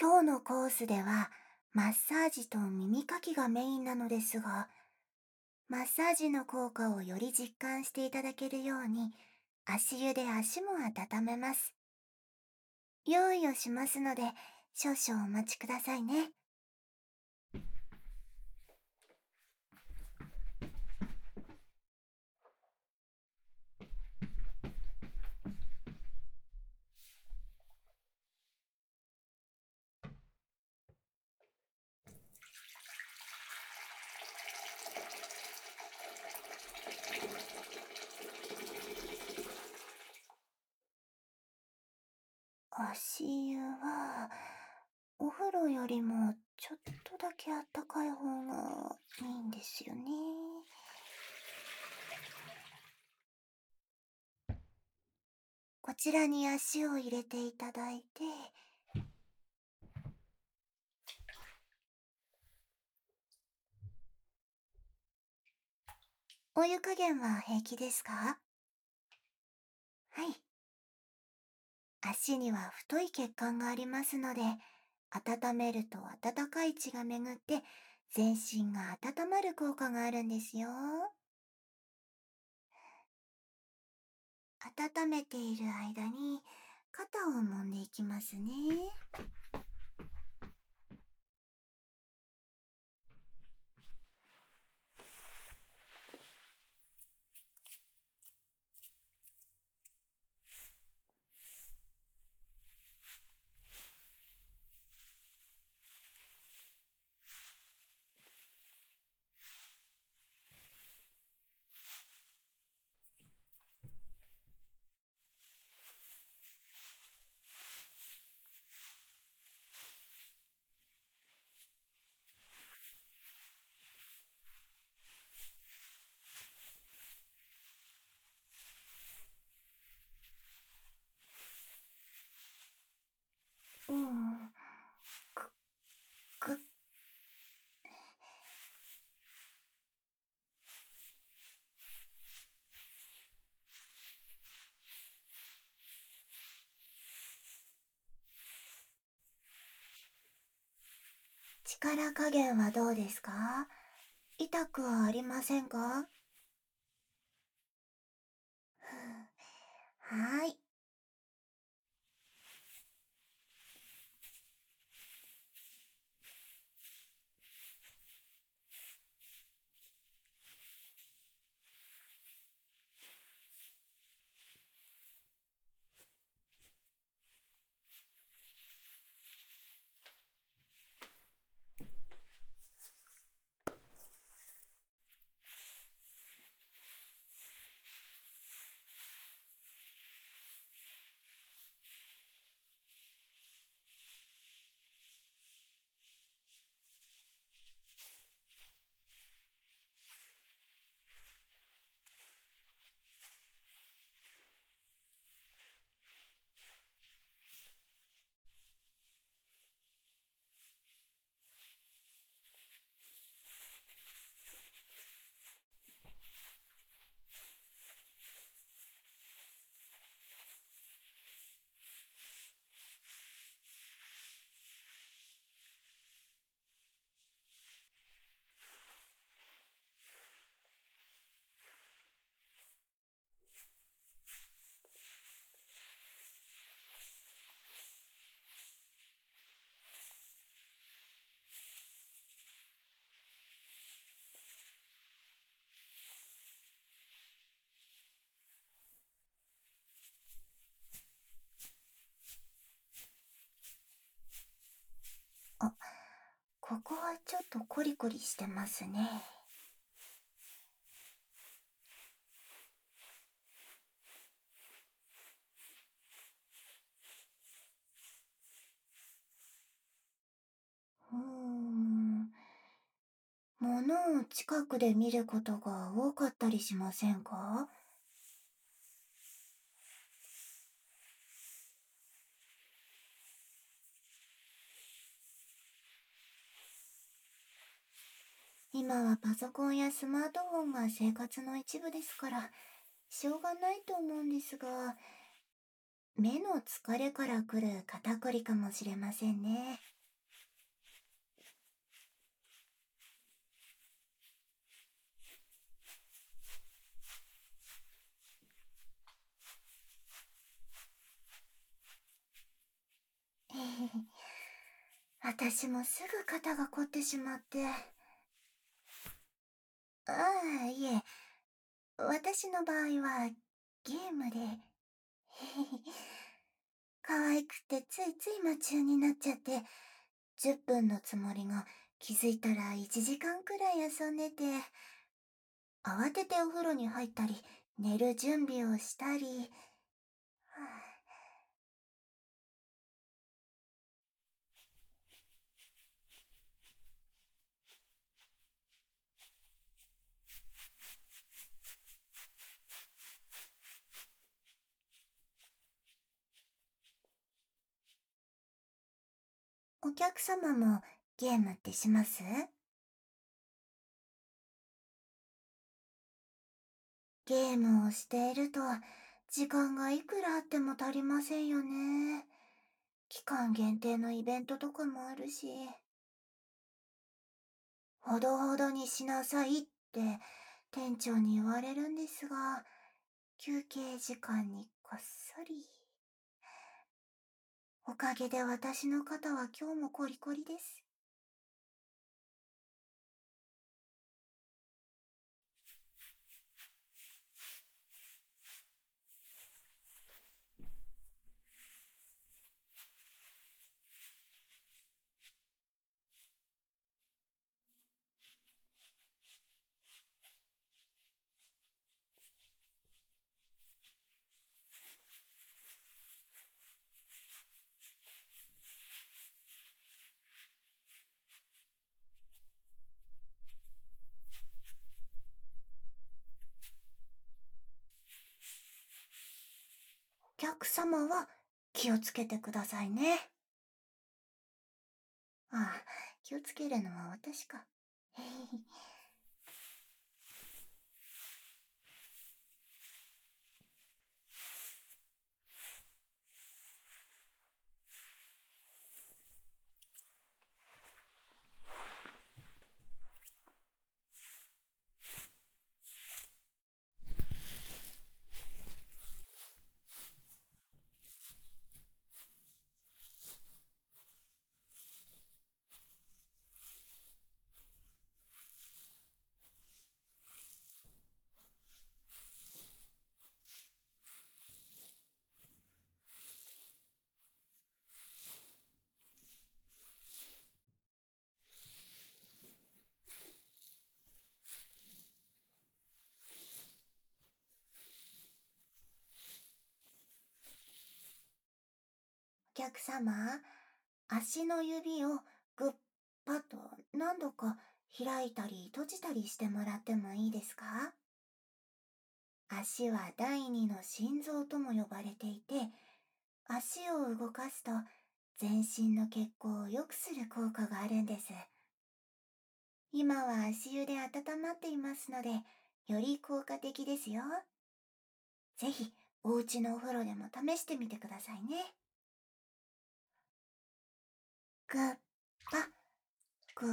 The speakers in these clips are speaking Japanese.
今日のコースではマッサージと耳かきがメインなのですが、マッサージの効果をより実感していただけるように足湯で足も温めます。用意をしますので少々お待ちくださいね。足湯は、お風呂よりもちょっとだけあったかい方がいいんですよね。こちらに足を入れていただいて、お湯加減は平気ですか？はい。足には太い血管がありますので、温めると温かい血が巡って全身が温まる効果があるんですよ。温めている間に肩を揉んでいきますね。うん。く、く。力加減はどうですか？痛くはありませんか？はい。あ、ここはちょっとコリコリしてますね。うーん。物を近くで見ることが多かったりしませんか？今はパソコンやスマートフォンが生活の一部ですから、しょうがないと思うんですが、目の疲れからくる肩こりかもしれませんね。私もすぐ肩が凝ってしまって。ああ、いえ。私の場合は、ゲームで。可愛くてついつい夢中になっちゃって、10分のつもりが気づいたら1時間くらい遊んでて、慌ててお風呂に入ったり、寝る準備をしたり、客様もゲームってします？ゲームをしていると時間がいくらあっても足りませんよね。期間限定のイベントとかもあるし。ほどほどにしなさいって店長に言われるんですが、休憩時間にこっそり。おかげで私の肩は今日もコリコリです。客様は気をつけてくださいね。ああ、気をつけるのは私か。客様、足の指をぐっぱと何度か開いたり閉じたりしてもらってもいいですか？足は第二の心臓とも呼ばれていて、足を動かすと全身の血行を良くする効果があるんです。今は足湯で温まっていますので、より効果的ですよ。ぜひ、お家のお風呂でも試してみてくださいね。ぐっぱ、ぐー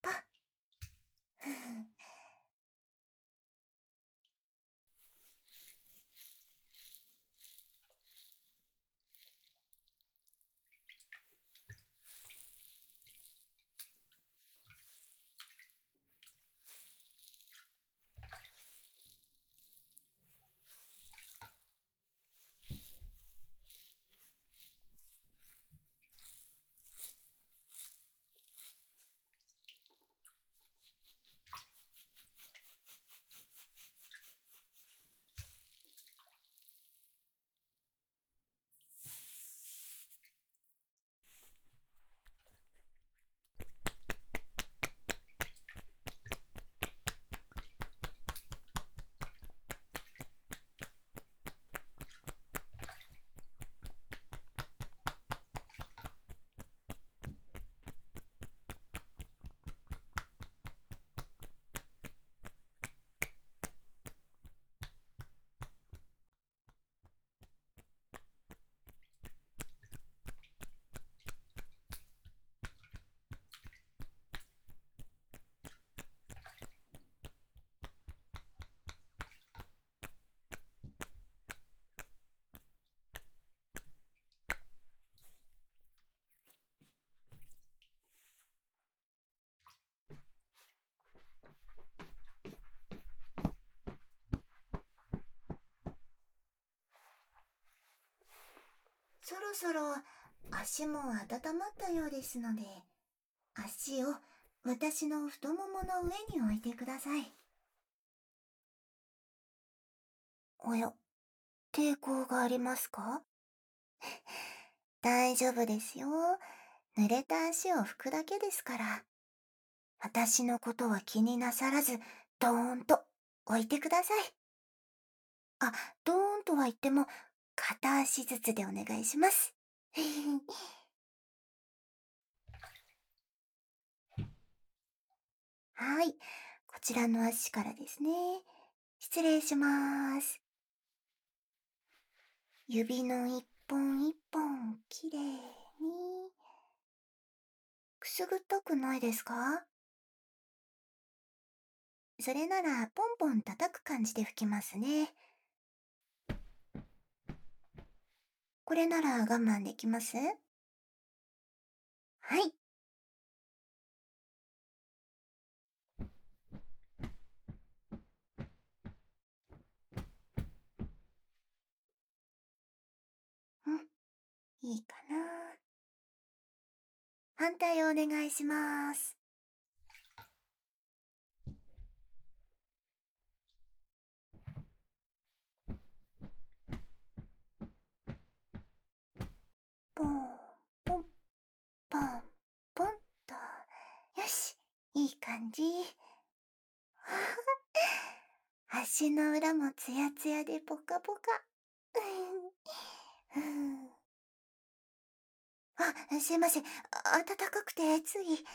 ぱ。そろそろ足も温まったようですので、足を私の太ももの上に置いてください。おや、抵抗がありますか？大丈夫ですよ。濡れた足を拭くだけですから。私のことは気になさらず、ドーンと置いてください。あ、ドーンとは言っても、片足ずつでお願いします。はい。こちらの足からですね。失礼します。指の一本一本きれいに。くすぐったくないですか？それならポンポン叩く感じで吹きますね。これなら我慢できます？はい。うん、いいかな。反対をお願いします。ポン、ポン、ポン、ポンと。よし、いい感じ。足の裏もツヤツヤでポカポカ。あ、すいません。暖かくてつい。